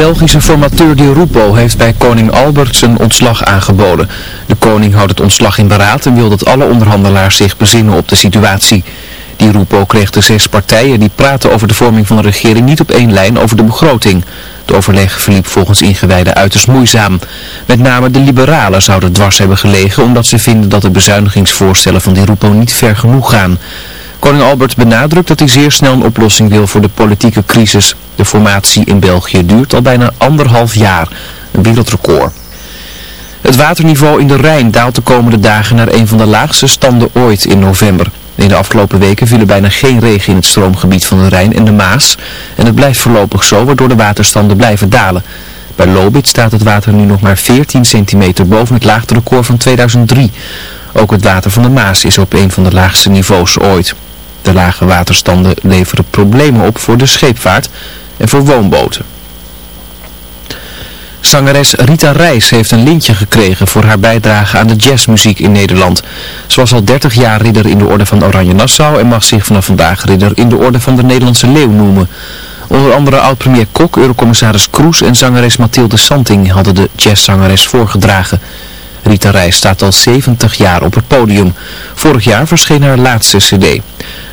Belgische formateur Di Rupo heeft bij koning Albert zijn ontslag aangeboden. De koning houdt het ontslag in beraad en wil dat alle onderhandelaars zich bezinnen op de situatie. Di Rupo kreeg de zes partijen die praten over de vorming van een regering niet op één lijn over de begroting. De overleg verliep volgens ingewijden uiterst moeizaam. Met name de liberalen zouden dwars hebben gelegen omdat ze vinden dat de bezuinigingsvoorstellen van Di Rupo niet ver genoeg gaan. Koning Albert benadrukt dat hij zeer snel een oplossing wil voor de politieke crisis. De formatie in België duurt al bijna anderhalf jaar. Een wereldrecord. Het waterniveau in de Rijn daalt de komende dagen naar een van de laagste standen ooit in november. In de afgelopen weken viel er bijna geen regen in het stroomgebied van de Rijn en de Maas. En het blijft voorlopig zo, waardoor de waterstanden blijven dalen. Bij Lobit staat het water nu nog maar 14 centimeter boven het laagste record van 2003. Ook het water van de Maas is op een van de laagste niveaus ooit. De lage waterstanden leveren problemen op voor de scheepvaart en voor woonboten. Zangeres Rita Reis heeft een lintje gekregen voor haar bijdrage aan de jazzmuziek in Nederland. Ze was al 30 jaar ridder in de orde van Oranje Nassau en mag zich vanaf vandaag ridder in de orde van de Nederlandse Leeuw noemen. Onder andere oud-premier Kok, eurocommissaris Kroes en zangeres Mathilde Santing hadden de jazzzangeres voorgedragen. Rita Reis staat al 70 jaar op het podium. Vorig jaar verscheen haar laatste cd.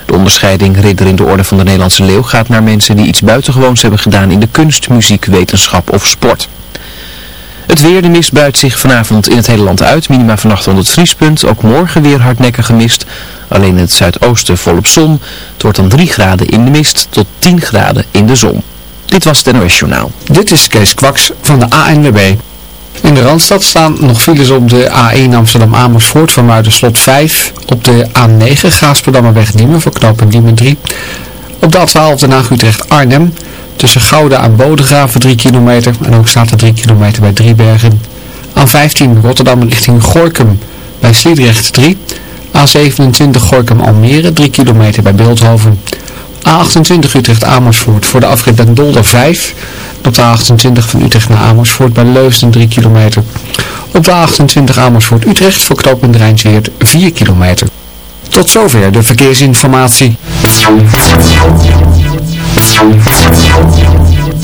De onderscheiding Ridder in de Orde van de Nederlandse Leeuw gaat naar mensen die iets buitengewoons hebben gedaan in de kunst, muziek, wetenschap of sport. Het weer, de mist buit zich vanavond in het hele land uit. Minima vannacht rond het vriespunt. Ook morgen weer hardnekkige mist. Alleen in het zuidoosten volop zon. Het wordt dan 3 graden in de mist tot 10 graden in de zon. Dit was het NOS Journaal. Dit is Kees Kwaks van de ANWB. In de Randstad staan nog files op de A1 Amsterdam-Amersfoort van Muiderslot 5. Op de A9 Gaasperdammerweg Diemen voor knooppunt Diemen 3. Op de A12 Den Haag Utrecht-Arnhem. Tussen Gouda en Bodegraven 3 kilometer. En ook staat er 3 kilometer bij Driebergen. A15 Rotterdam richting Gorkum bij Sliedrecht 3. A27 Gorkum-Almere 3 kilometer bij Beeldhoven. A28 Utrecht-Amersfoort voor de afrit Den Dolder 5. Op de A28 van Utrecht naar Amersfoort bij Leusden 3 kilometer. Op de A28 Amersfoort-Utrecht voor knooppunt Rijnsweert 4 kilometer. Tot zover de verkeersinformatie.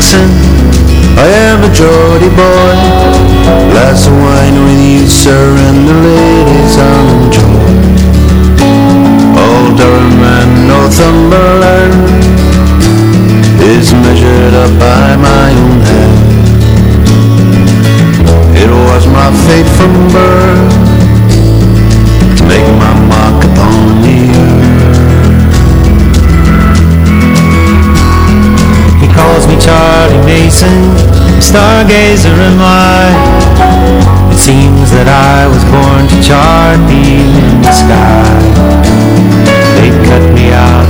I am a Geordie boy. Glass of wine with you sir And the ladies I'll enjoy. Old Durham and Northumberland Is measured up by my own hand. It was my fate from birth Mason, stargazer am I. It seems that I was born to chart the sky. They cut me out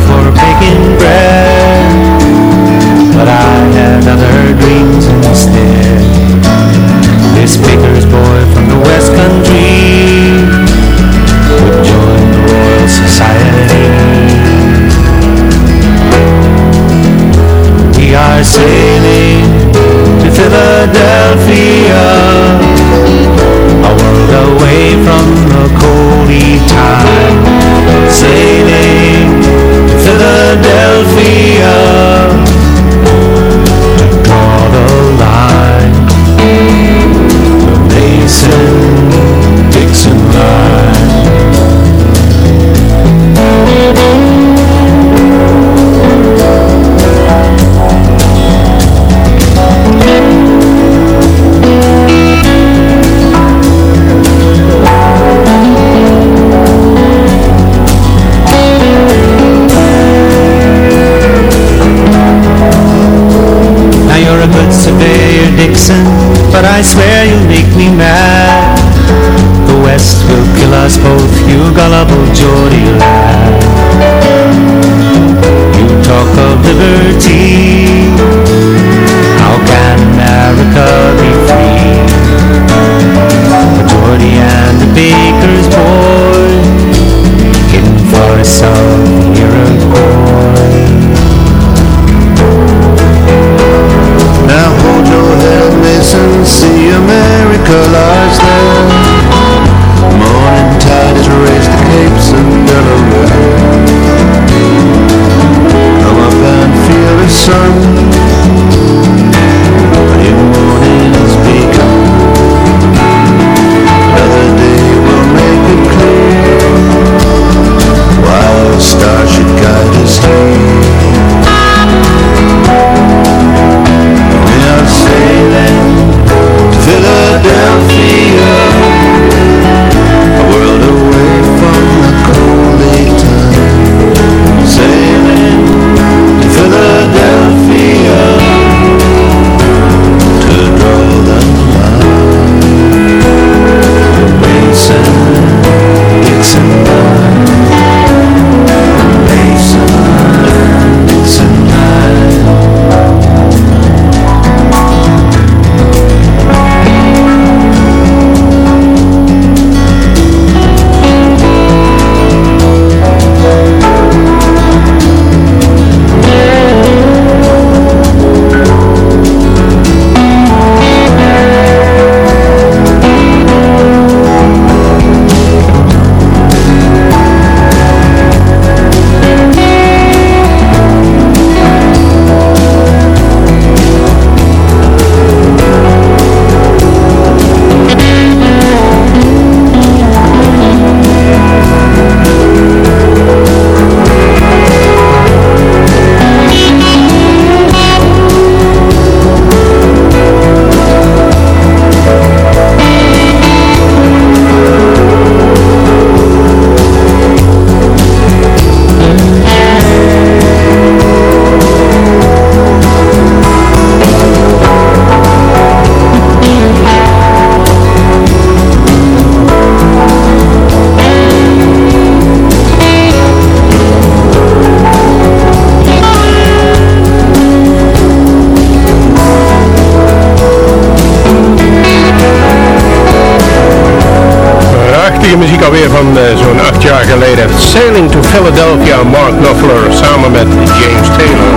Sailing to Philadelphia, Mark Knopfler samen met James Taylor.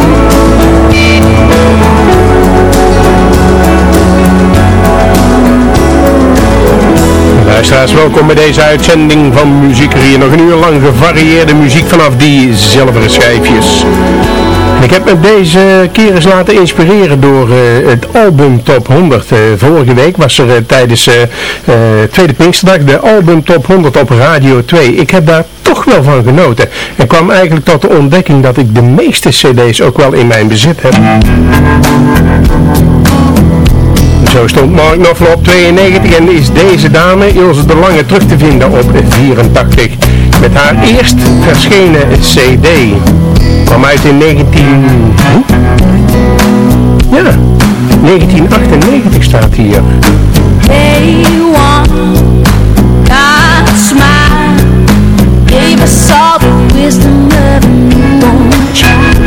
Luisteraars, welkom bij deze uitzending van Muziek Hier. Nog een uur lang gevarieerde muziek vanaf die zilveren schijfjes. Ik heb me deze keer eens laten inspireren door uh, het album Top 100. Uh, eh, vorige week was er uh, tijdens Tweede Pinksterdag de album Top 100 op Radio 2. Ik heb daar toch wel van genoten. En kwam eigenlijk tot de ontdekking dat ik de meeste cd's ook wel in mijn bezit heb. Zo stond Mark Knopfler op 92 en is deze dame Ilse de Lange terug te vinden op 84. Met haar eerst verschenen cd. Kwam uit in 19... Ja, 1998 staat hier. Hey, one, God smile, gave us all the wisdom of a newborn child.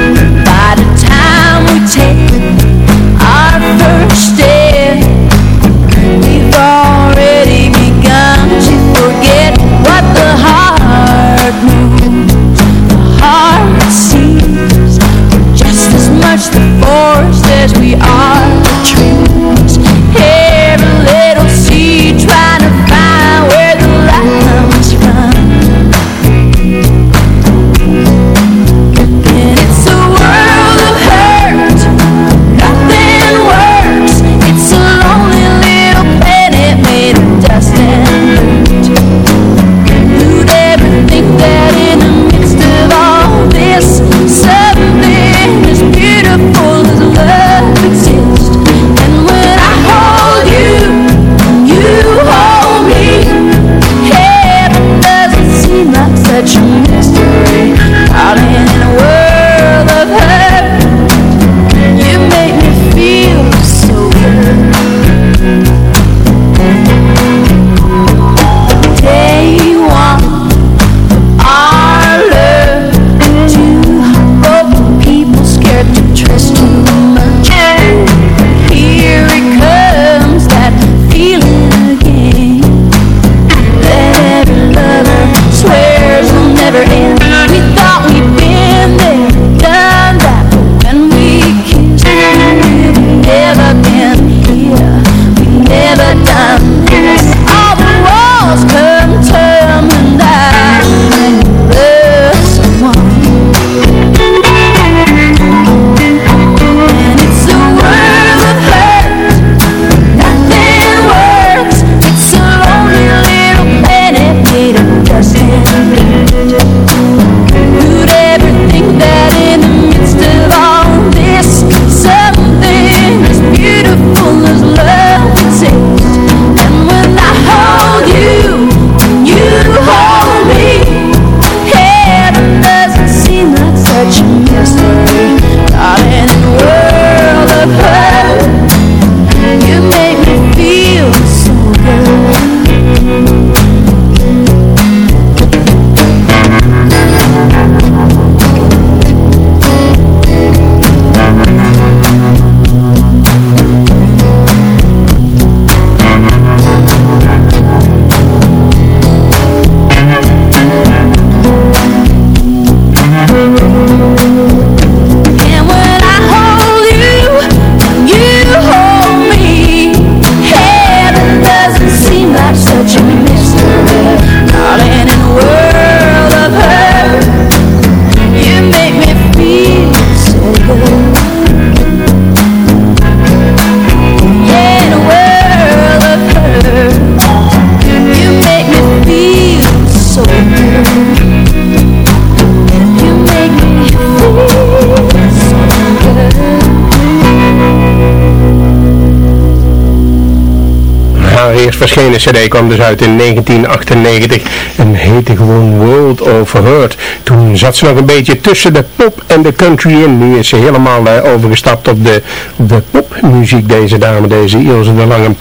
verschenen cd kwam dus uit in 1998 en heette gewoon World Overheard. Toen zat ze nog een beetje tussen de pop en de country in. Nu is ze helemaal eh, overgestapt op de, de popmuziek, deze dame, deze Ilse de Lange.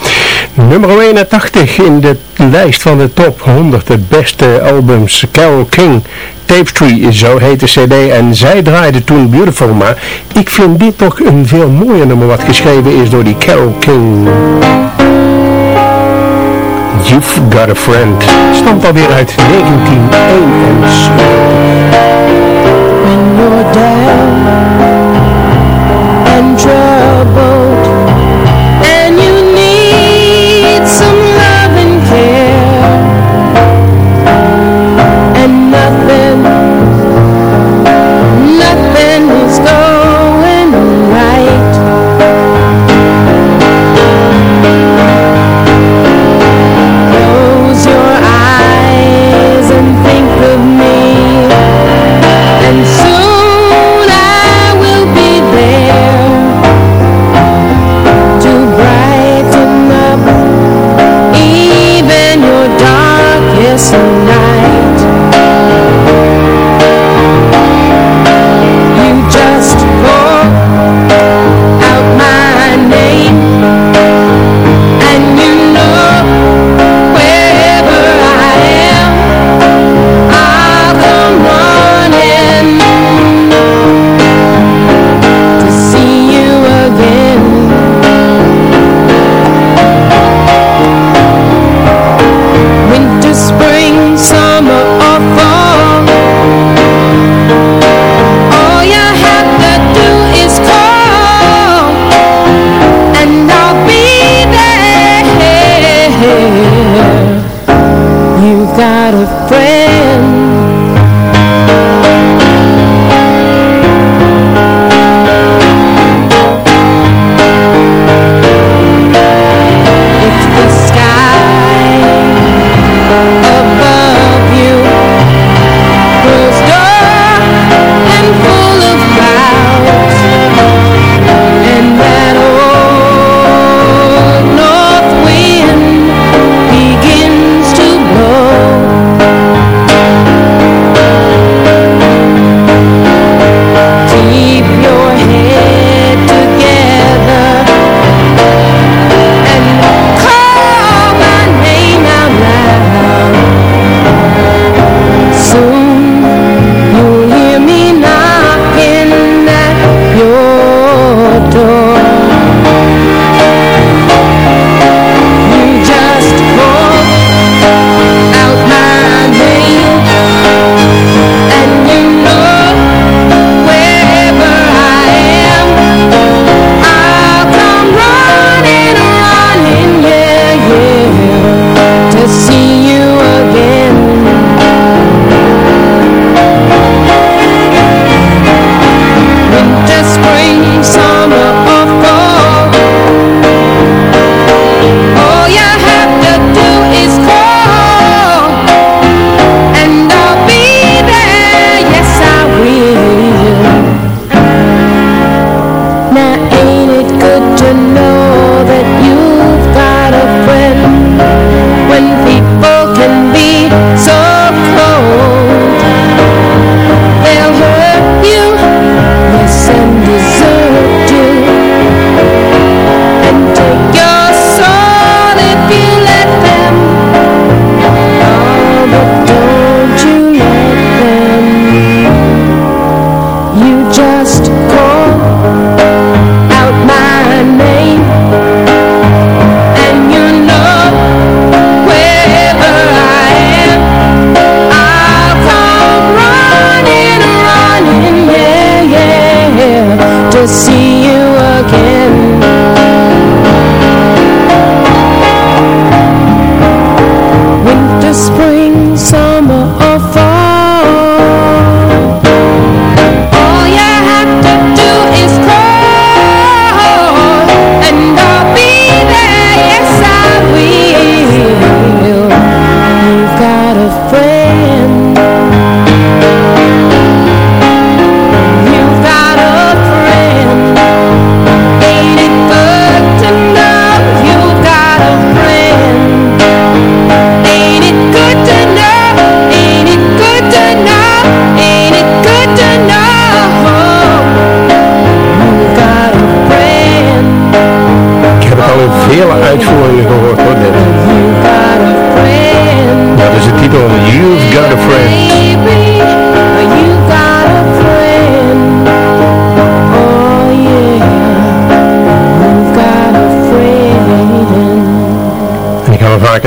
Nummer 81 in de lijst van de top 100, de beste albums, Carol King... Tapestry, zo heette cd. En zij draaide toen Beautiful, maar ik vind dit toch een veel mooier nummer wat geschreven is door die Carol King. You've Got a Friend. Stamt alweer uit 1971.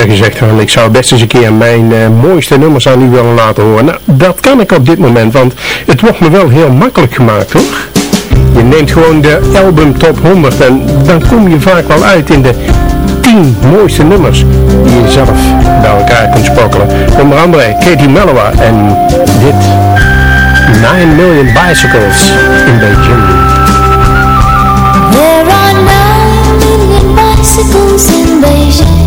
Gezegd van ik zou best eens een keer mijn eh, mooiste nummers aan u willen laten horen. Nou, dat kan ik op dit moment, want het wordt me wel heel makkelijk gemaakt hoor. Je neemt gewoon de album top 100 en dan kom je vaak wel uit in de 10 mooiste nummers die je zelf bij elkaar kunt sprokkelen. Onder andere Katie Mellowa en dit 9 Million Bicycles in Beijing. There are nine million bicycles in Beijing.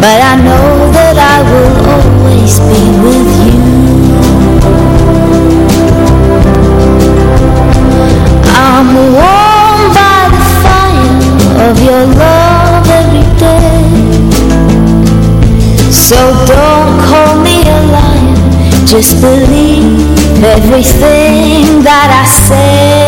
but I know that I will always be with you. I'm warmed by the fire of your love every day. So don't call me a liar, just believe everything that I say.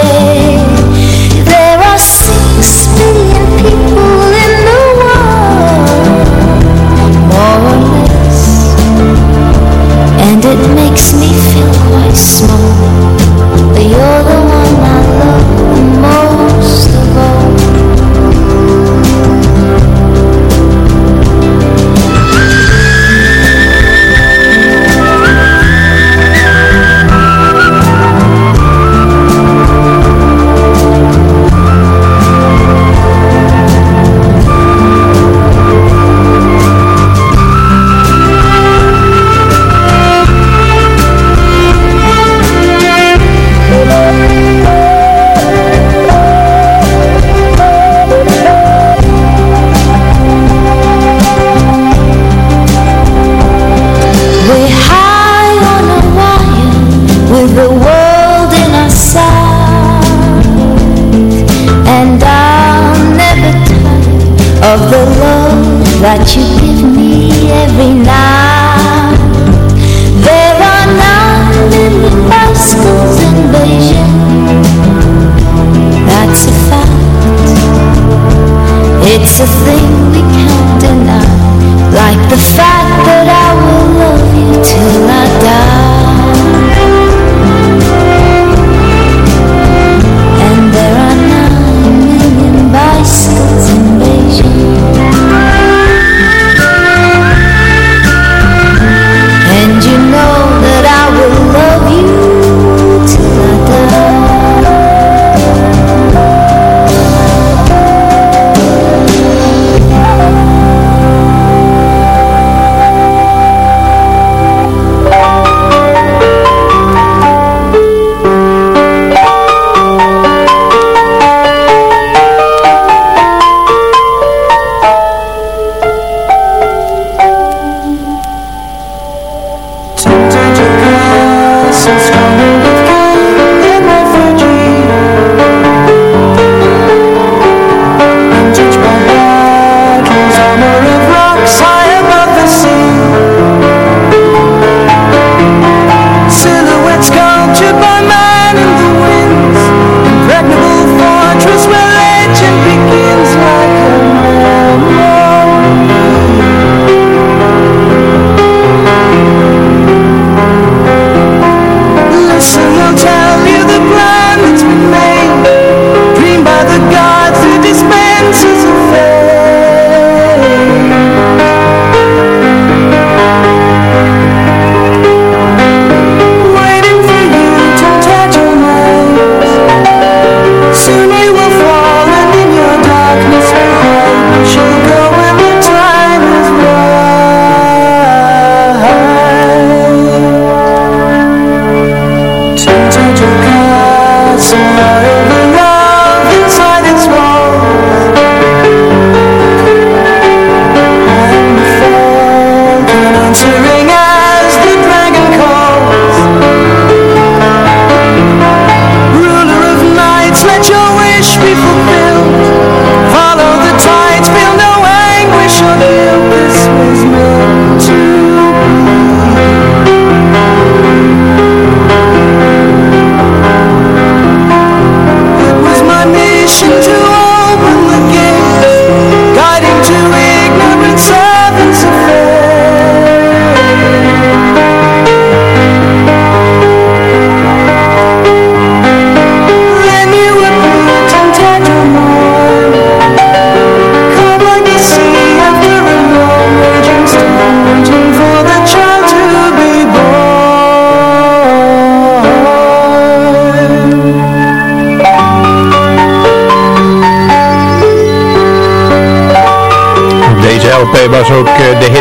surely this was meant to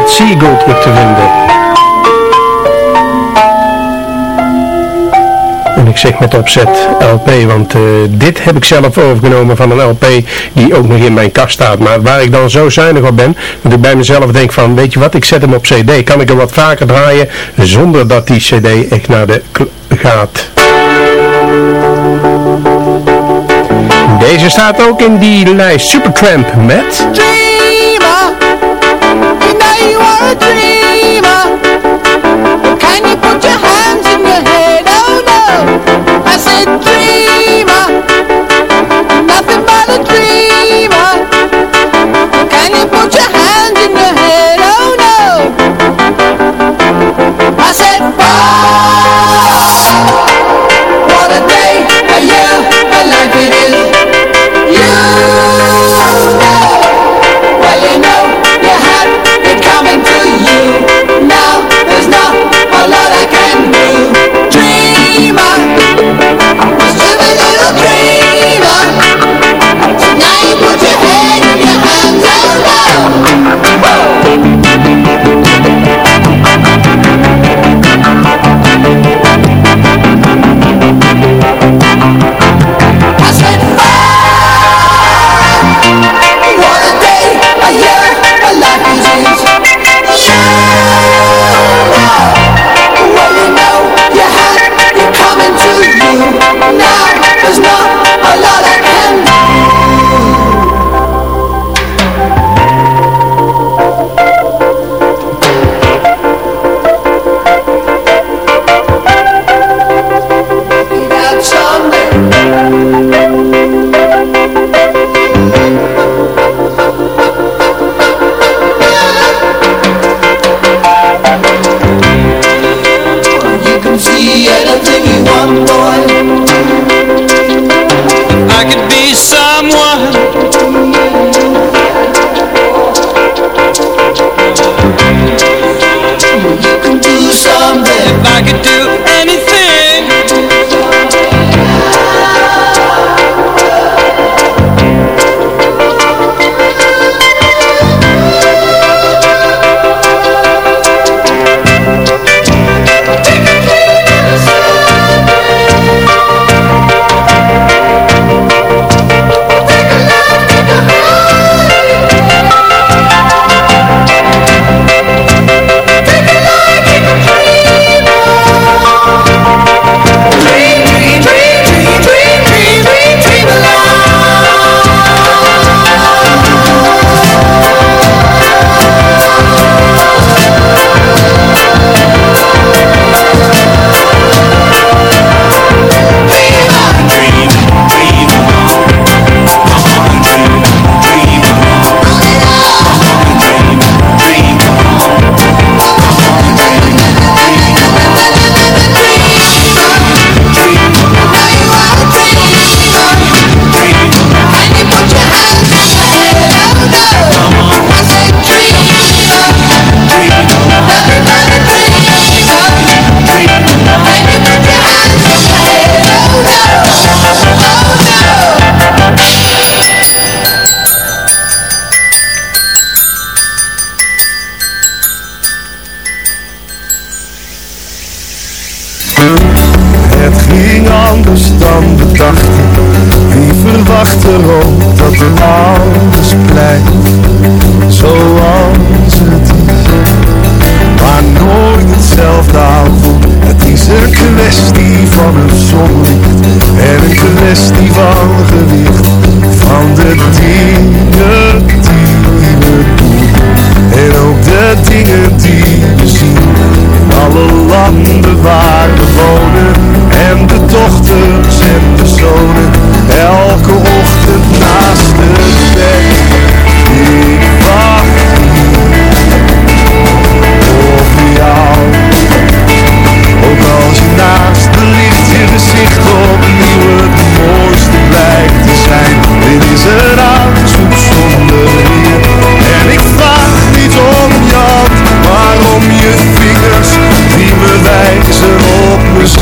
het Seagull terug te vinden. En ik zeg met opzet LP, want eh, dit heb ik zelf overgenomen van een LP die ook nog in mijn kast staat. Maar waar ik dan zo zuinig op ben, dat ik bij mezelf denk van, weet je wat, ik zet hem op cd. Kan ik hem wat vaker draaien zonder dat die cd echt naar de gaat. Deze staat ook in die lijst Supertramp met... Put your hands in your head, oh no. I said,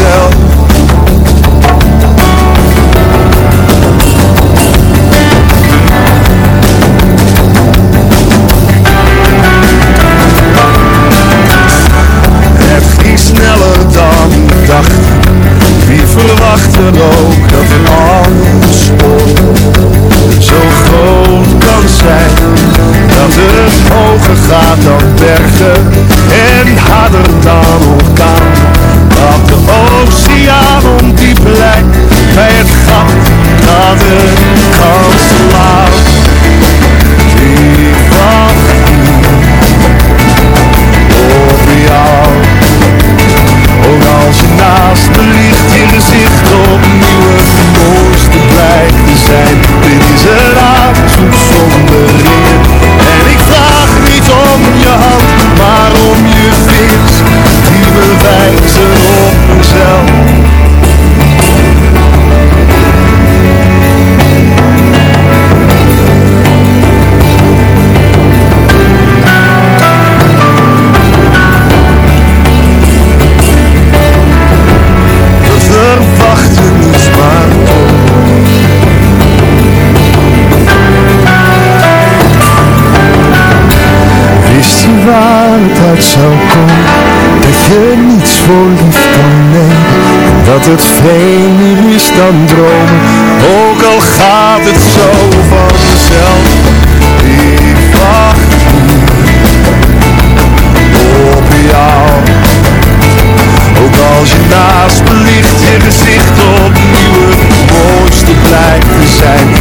girl. time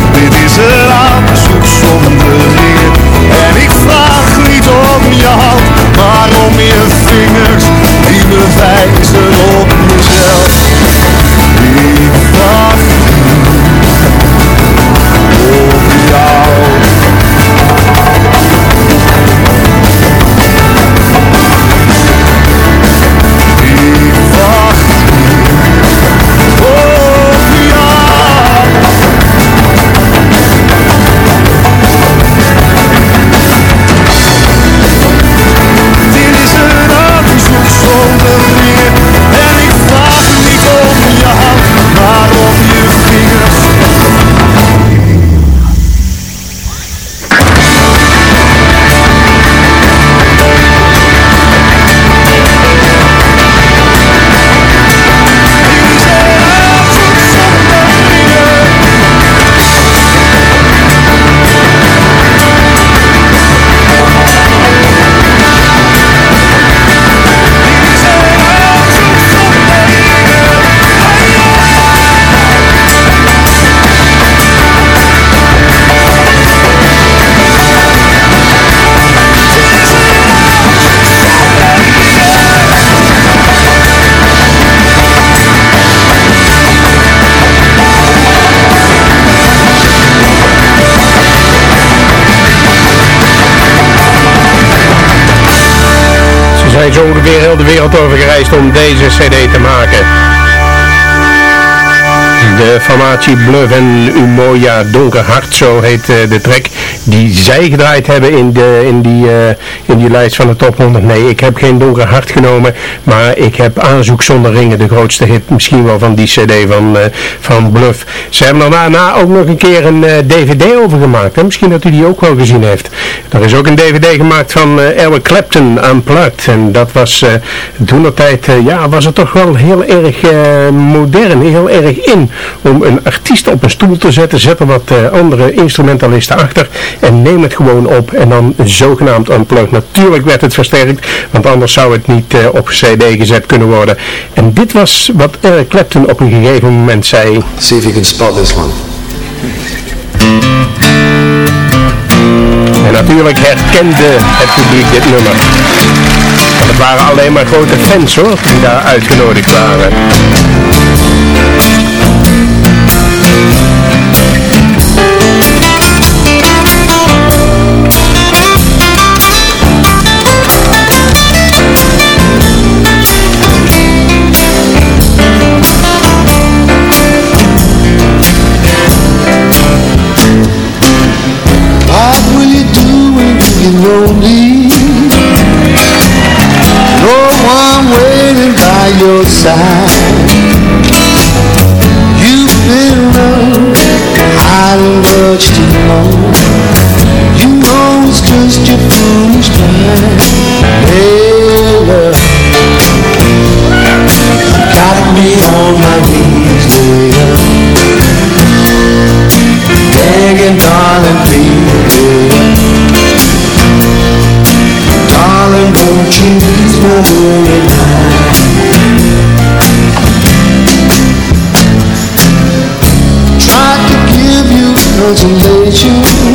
wereld over gereisd om deze cd te maken. De formatie Bluff en Umoja Donker Hart, zo heet eh, de track die zij gedraaid hebben in, de, in, die, eh, in die lijst van de top 100. Nee, ik heb geen Donker Hart genomen, maar ik heb Aanzoek zonder ringen, de grootste hit misschien wel van die cd van, eh, van Bluff. Ze hebben daarna ook nog een keer een dvd over gemaakt, misschien dat u die ook wel gezien heeft. Er is ook een dvd gemaakt van Eric Clapton Unplugged en dat was toen de tijd, ja, was het toch wel heel erg modern, heel erg in om een artiest op een stoel te zetten, zet er wat eh, andere instrumentalisten achter en neem het gewoon op en dan zogenaamd unplugged. Natuurlijk werd het versterkt, want anders zou het niet eh, op cd gezet kunnen worden. En dit was wat Eric Clapton op een gegeven moment zei. See if you can spot this one. En natuurlijk herkende het publiek dit nummer. Want het waren alleen maar grote fans hoor, die daar uitgenodigd waren. 曾经委屈。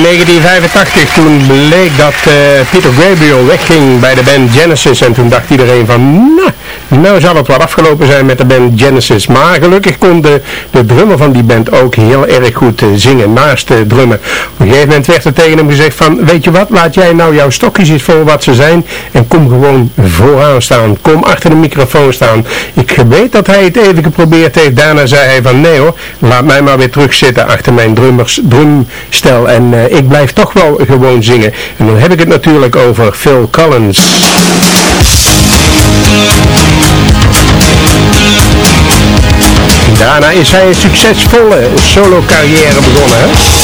In 1985 toen bleek dat eh, Peter Gabriel wegging bij de band Genesis en toen dacht iedereen van nou, nou zal het wel afgelopen zijn met de band Genesis. Maar gelukkig kon de, de drummer van die band ook heel erg goed eh, zingen naast de drummen. Op een gegeven moment werd er tegen hem gezegd van weet je wat, laat jij nou jouw stokjes eens voor wat ze zijn en kom gewoon vooraan staan. Kom achter de microfoon staan. Ik weet dat hij het even geprobeerd heeft. Daarna zei hij van nee hoor, laat mij maar weer terugzitten achter mijn drummers, drumstel en eh, ik blijf toch wel gewoon zingen. En dan heb ik het natuurlijk over Phil Collins. Daarna is hij een succesvolle solo carrière begonnen. Hè?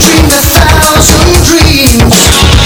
Dream a thousand dreams.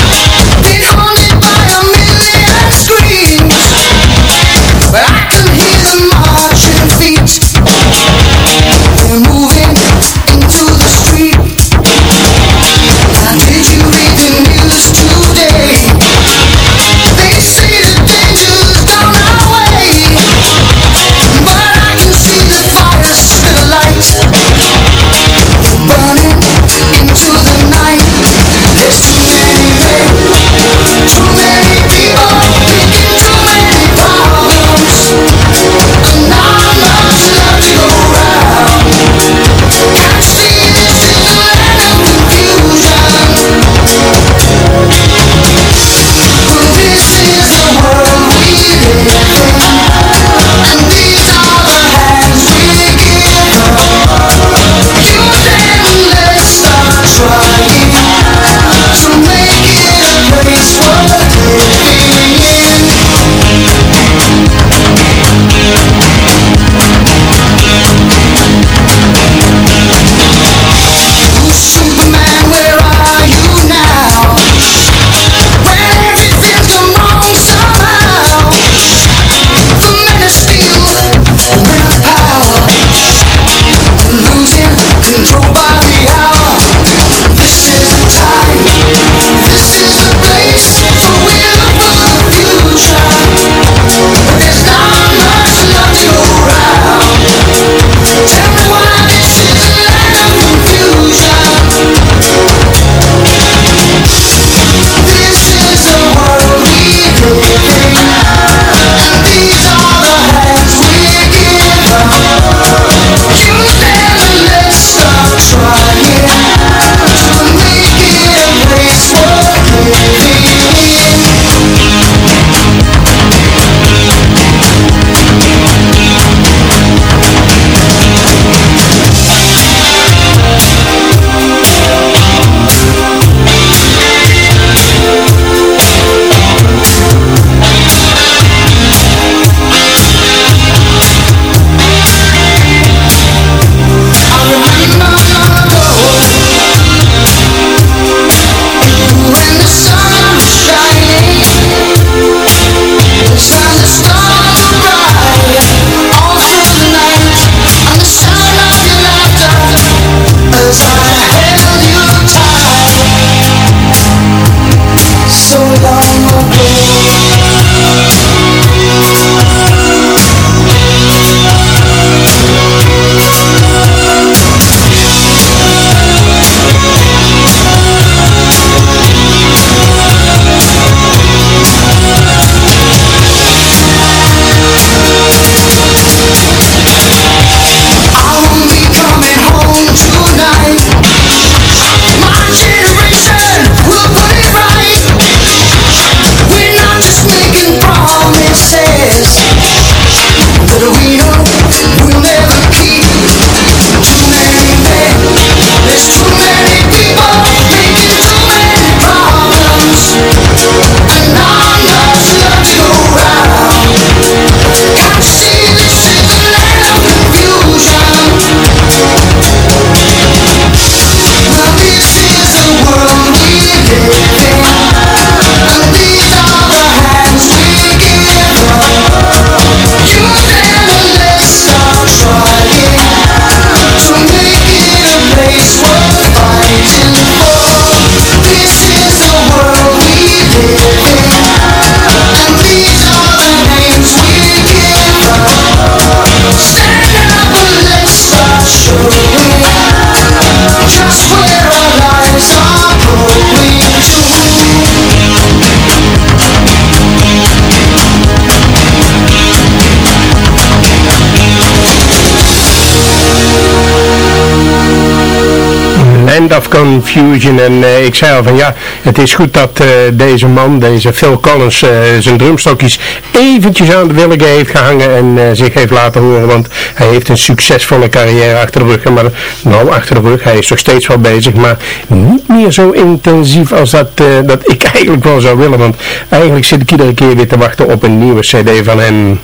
Confusion. En eh, ik zei al van ja, het is goed dat eh, deze man, deze Phil Collins, eh, zijn drumstokjes eventjes aan de willige heeft gehangen en zich heeft laten horen. Want hij heeft een succesvolle carrière achter de rug. Maar nou, achter de rug, hij is nog steeds wel bezig, maar niet meer zo intensief als dat, dat ik eigenlijk wel zou willen. Want eigenlijk zit ik iedere keer weer te wachten op een nieuwe cd van hem.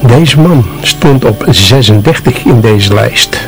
Deze man stond op 36 in deze lijst.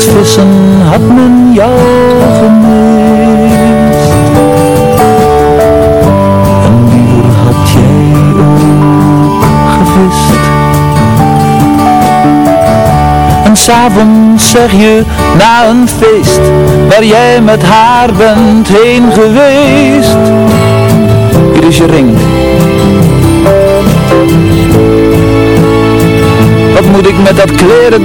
met vissen had men jou gemist. En hier had jij ook gevist. En s'avonds zeg je na een feest, waar jij met haar bent heen geweest. Hier is je ring. Wat moet ik met dat kleren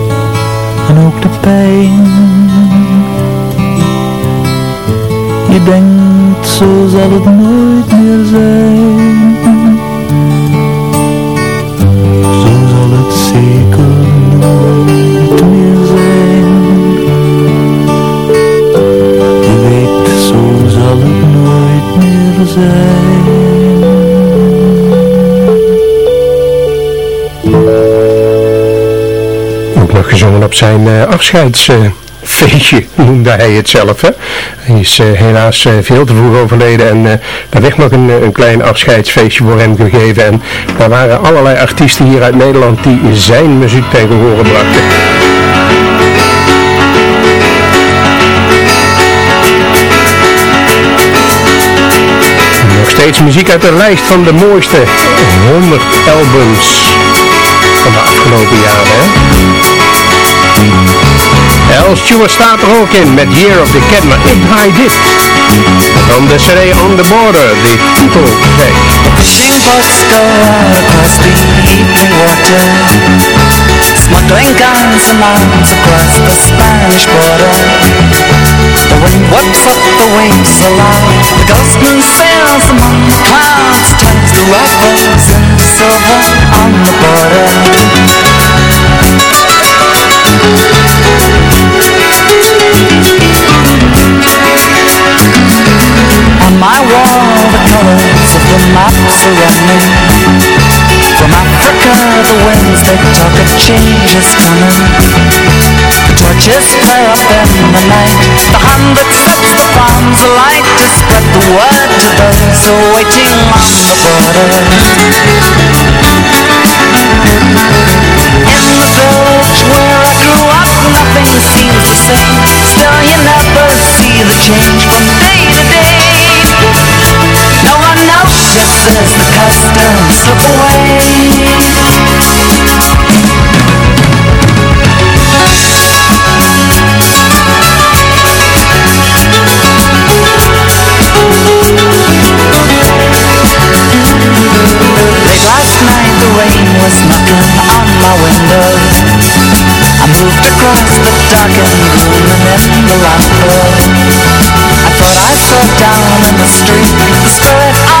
en ook de pijn. Je denkt, zo zal het nooit meer zijn. Zo zal het zeker nooit meer zijn. Je weet, zo zal het nooit meer zijn. Gezongen op zijn uh, afscheidsfeestje, noemde hij het zelf. Hè? Hij is uh, helaas uh, veel te vroeg overleden en daar werd nog een, een klein afscheidsfeestje voor hem gegeven. En daar waren allerlei artiesten hier uit Nederland die zijn muziek tegen horen brachten. Nog steeds muziek uit de lijst van de mooiste 100 albums van de afgelopen jaren. Hè? El Stewart staat er ook in met Year of the Cat, ik draai dit. Van de CD On The Border, de titeltrack. Smuggling guns and arms across the Spanish border The wind whips up the waves aloud The ghostman sails among the clouds. Turns the rifles into silver on the border my wall the colors of the maps around me. From Africa the winds they talk of change is coming. The torches flare up in the night. The hand that sets the farms alight To spread the word to those who waiting on the border. In the village where I grew up Nothing seems the same. Still you never see the change from day to day notices the customs slip away Late last night the rain was knocking on my window I moved across the darkened room and in the lamplight I thought I saw down in the street The spirit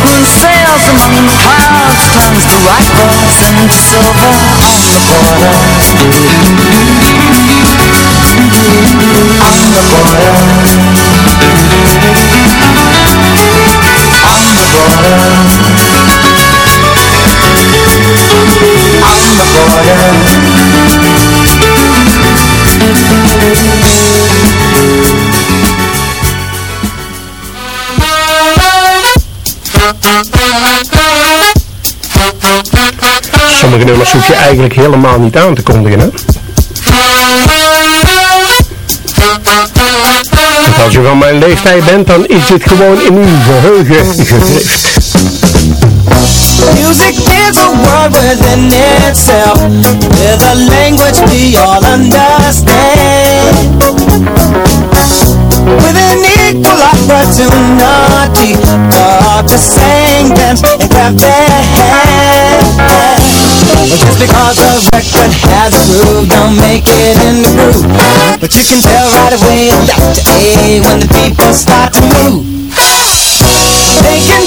Ghostman sails among the clouds Turns the rifles into silver on the border. On the border. On the border. On the border Nummers hoef je eigenlijk helemaal niet aan te kondigen, hè? Want als je van mijn leeftijd bent, dan is dit gewoon in uw geheugen gegrift. Music is a word within itself With a language we all understand With an equal opportunity For to sing, dance, and clap their hands Well, just because a record has a groove Don't make it in the groove But you can tell right away Left to A when the people start to move. They can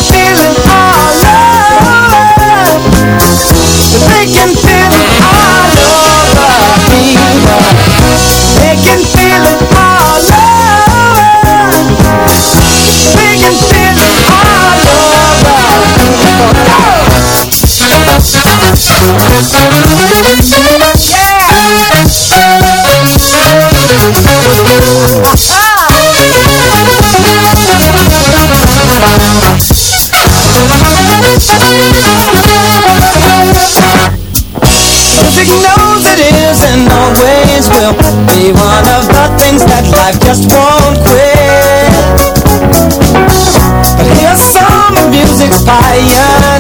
Music knows it is and always will be one of the things that life just won't quit. But here's some music's pioneers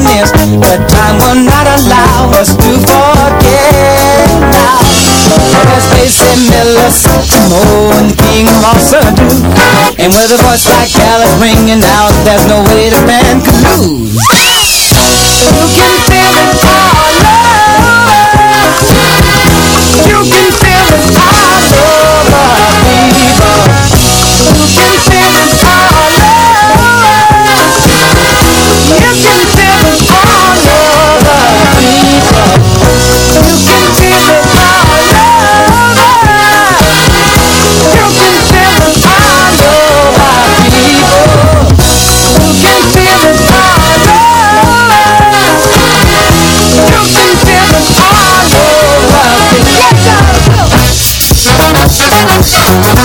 Miller, Mo, and King Moss do. And with a voice like Alice ringing out, there's no way the band could lose. You can feel it Thank you.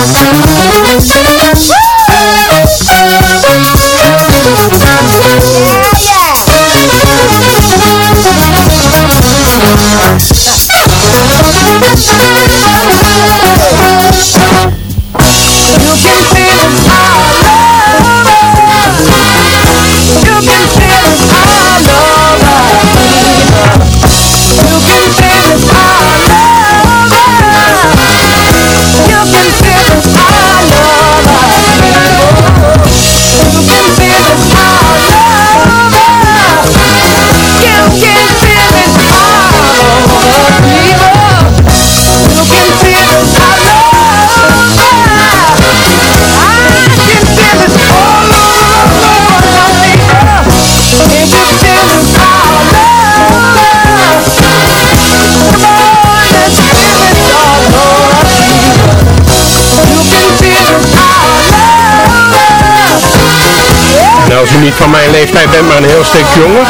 Niet van mijn leeftijd bent, maar een heel stuk jonger.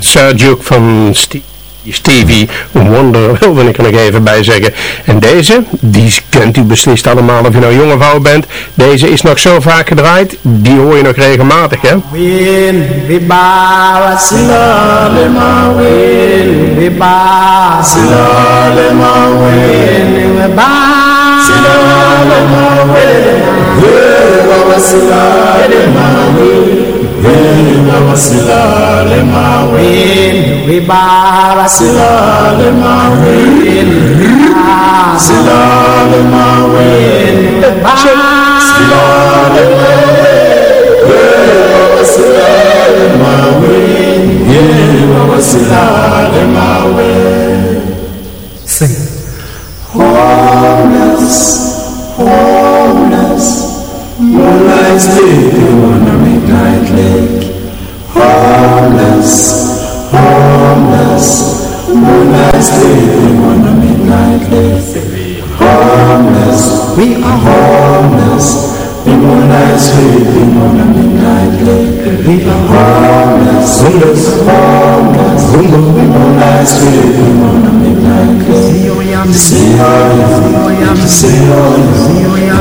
Sir van Ste- Stevie Wonder wilde ik er nog even bij zeggen. En deze, die kent u beslist allemaal of je nou jong of bent. Deze is nog zo vaak gedraaid, die hoor je nog regelmatig hè. We we we we wena wasilale mawe wena webaba silale mawe wena silale mawe wena silale mawe wena wasilale mawe wena wasilale mawe. sailing on a midnight lake. We are sailors from Zulu. We are sailing on a midnight lake. See, I am, see, I am, see, I am.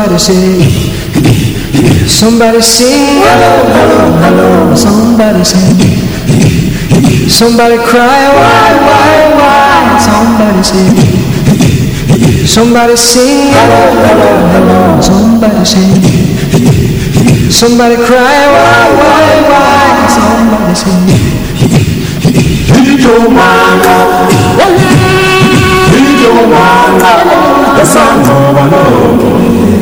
Somebody say, somebody sing, hello, hello, hello. Somebody sing, somebody cry, why, why, why? Somebody say, somebody sing, hello, hello, hello. Somebody sing, somebody cry, why, why, why? Somebody the son of an old Itomanga, Itomanga, the son of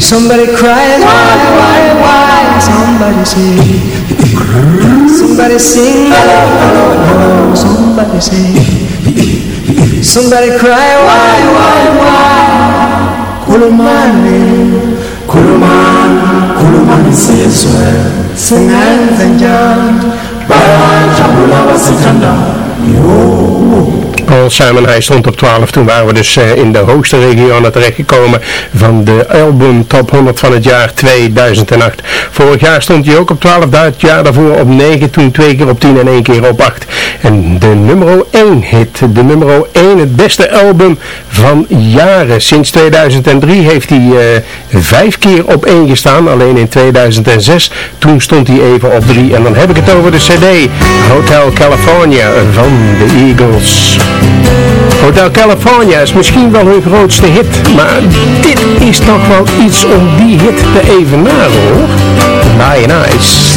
Somebody cries, why, why, why? Somebody say, somebody sing, hello, hello, hello. Somebody say, somebody cry, why, why, why? Kulumani, kuluman, kulumani sizwe, singenzenjani, bayajabula basithanda, yo. Paul Simon, hij stond op 12. Toen waren we dus uh, in de hoogste regionen terechtgekomen van de album Top 100 van het jaar 2008. Vorig jaar stond hij ook op 12, het jaar daarvoor op 9, toen twee keer op 10 en één keer op 8. En de nummer 1 hit, de nummer 1, het beste album van jaren. Sinds 2003 heeft hij uh, vijf keer op 1 gestaan, alleen in 2006. Toen stond hij even op 3 en dan heb ik het over de cd Hotel California van de Eagles. Hotel California is misschien wel hun grootste hit, maar dit is toch wel iets om die hit te evenaren hoor. Nine Eyes.